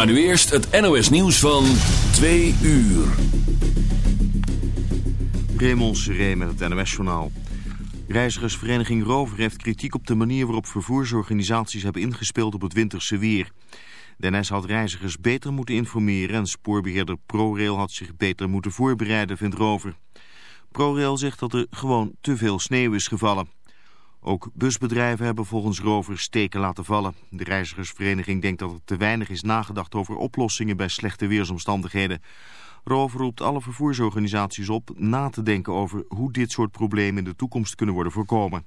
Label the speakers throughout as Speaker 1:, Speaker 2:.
Speaker 1: Maar nu eerst het NOS nieuws van 2 uur.
Speaker 2: Raymond Seré met het NOS-journaal. Reizigersvereniging Rover heeft kritiek op de manier waarop vervoersorganisaties hebben ingespeeld op het winterse weer. De had reizigers beter moeten informeren en spoorbeheerder ProRail had zich beter moeten voorbereiden, vindt Rover. ProRail zegt dat er gewoon te veel sneeuw is gevallen. Ook busbedrijven hebben volgens Rover steken laten vallen. De reizigersvereniging denkt dat er te weinig is nagedacht over oplossingen bij slechte weersomstandigheden. Rover roept alle vervoersorganisaties op na te denken over hoe dit soort problemen in de toekomst kunnen worden voorkomen.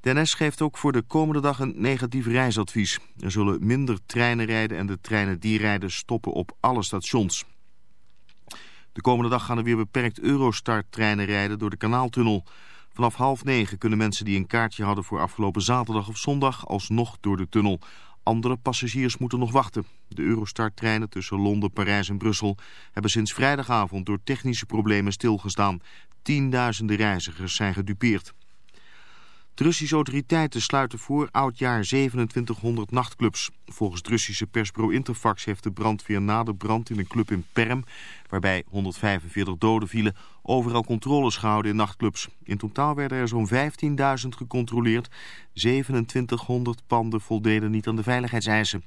Speaker 2: De NS geeft ook voor de komende dag een negatief reisadvies. Er zullen minder treinen rijden en de treinen die rijden stoppen op alle stations. De komende dag gaan er weer beperkt Eurostar-treinen rijden door de kanaaltunnel. Vanaf half negen kunnen mensen die een kaartje hadden voor afgelopen zaterdag of zondag alsnog door de tunnel. Andere passagiers moeten nog wachten. De Eurostar-treinen tussen Londen, Parijs en Brussel hebben sinds vrijdagavond door technische problemen stilgestaan. Tienduizenden reizigers zijn gedupeerd. De Russische autoriteiten sluiten voor oudjaar 2700 nachtclubs. Volgens het Russische persbureau Interfax heeft de brandweer na de brand in een club in Perm, waarbij 145 doden vielen, overal controles gehouden in nachtclubs. In totaal werden er zo'n 15.000 gecontroleerd. 2700 panden voldeden niet aan de veiligheidseisen.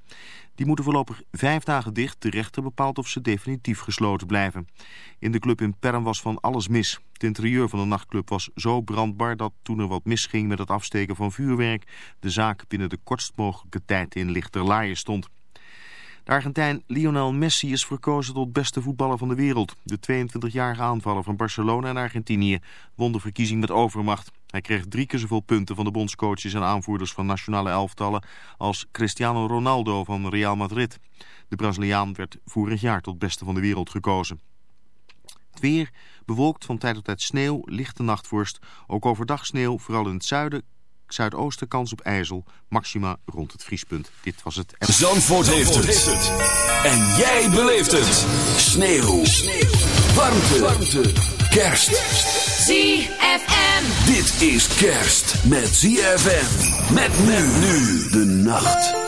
Speaker 2: Die moeten voorlopig vijf dagen dicht. De rechter bepaalt of ze definitief gesloten blijven. In de club in Perm was van alles mis. Het interieur van de nachtclub was zo brandbaar dat toen er wat misging met het afsteken van vuurwerk... de zaak binnen de kortst mogelijke tijd in lichter laaien stond. De Argentijn Lionel Messi is verkozen tot beste voetballer van de wereld. De 22-jarige aanvaller van Barcelona en Argentinië won de verkiezing met overmacht. Hij kreeg drie keer zoveel punten van de bondscoaches en aanvoerders van nationale elftallen als Cristiano Ronaldo van Real Madrid. De Braziliaan werd vorig jaar tot beste van de wereld gekozen. Het weer bewolkt van tijd tot tijd sneeuw, lichte nachtvorst. Ook overdag sneeuw, vooral in het zuiden, zuidoosten kans op ijzel. Maxima rond het vriespunt. Dit was het...
Speaker 1: Zandvoort, heeft, het. En jij beleeft het. Sneeuw. sneeuw. Warmte. Warmte. Kerst.
Speaker 3: ZFM.
Speaker 1: Dit is kerst met ZFM. Met men nu de nacht.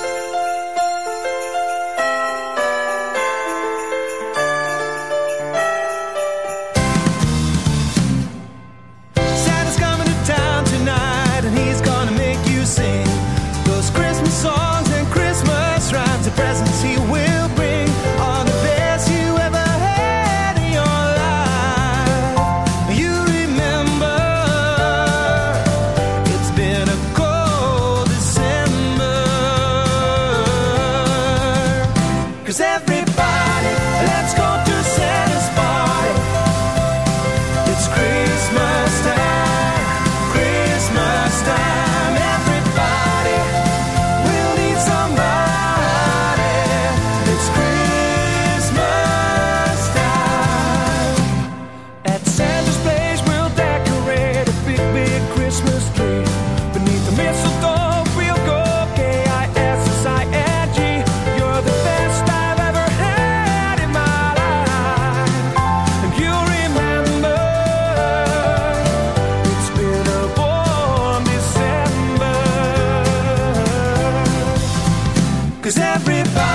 Speaker 4: Cause everybody,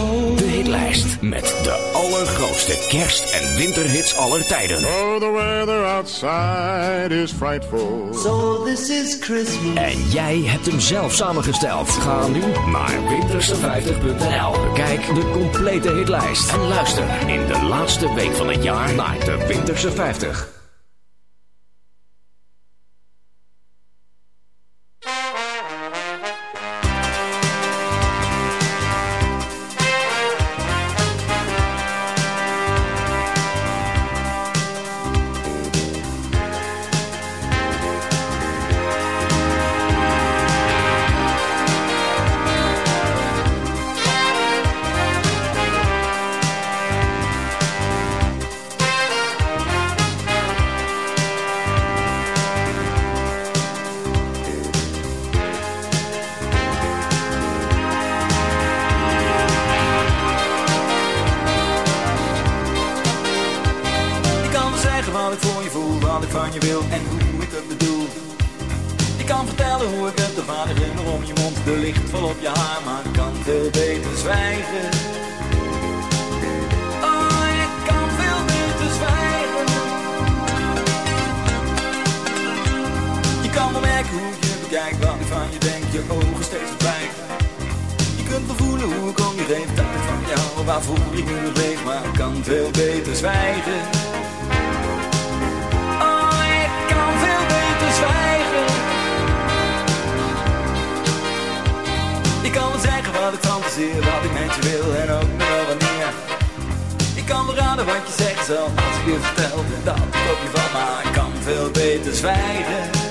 Speaker 1: De hitlijst met de allergrootste kerst- en winterhits aller tijden.
Speaker 5: Oh, the weather outside is frightful.
Speaker 6: So this is Christmas.
Speaker 1: En jij hebt hem zelf samengesteld. Ga nu naar winterse50.nl. Bekijk de complete hitlijst. En luister in de laatste week van het jaar naar de Winterse 50.
Speaker 7: wat ik van je denk, je ogen steeds voorbij. Je kunt wel voelen hoe ik om je heen dat ik van jou, waar voel ik nu leef, maar ik kan veel beter zwijgen. Oh, ik kan veel beter zwijgen. Ik kan wel zeggen wat ik fantaseer, wat ik met je wil en ook nog wel wanneer. Ik kan me raden wat je zegt zal als ik je vertel, dat ik op je van, maar ik kan veel beter zwijgen.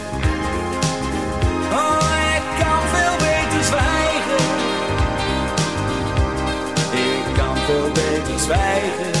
Speaker 7: Beter